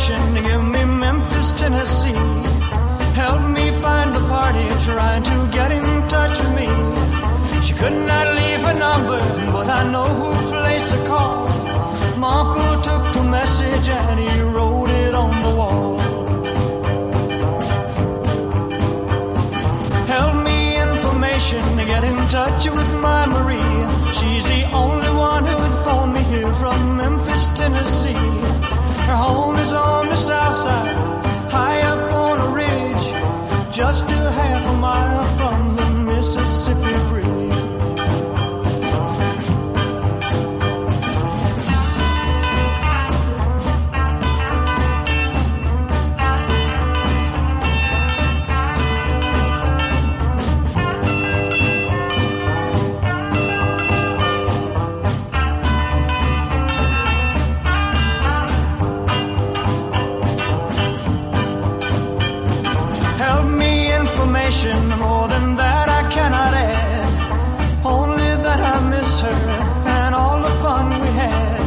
mission to give me Memphis, Tennessee. Help me find the party trying to get in touch with me. She could not leave a number, but I know who placed the call. My uncle took the message and he wrote it on the wall. Help me information to get in touch with my Marie. She's the only one who'd phone me here from Memphis, Tennessee. Just more than that I cannot add. Only that I miss her and all the fun we had.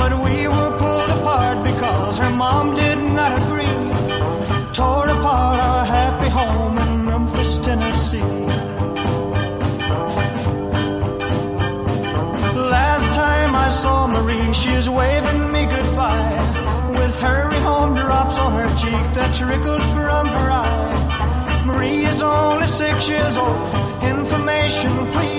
But we were pulled apart because her mom did not agree. Tore apart our happy home in Memphis, Tennessee. Last time I saw Marie, she was waving me goodbye. With hurry home drops on her cheek that trickled from Please.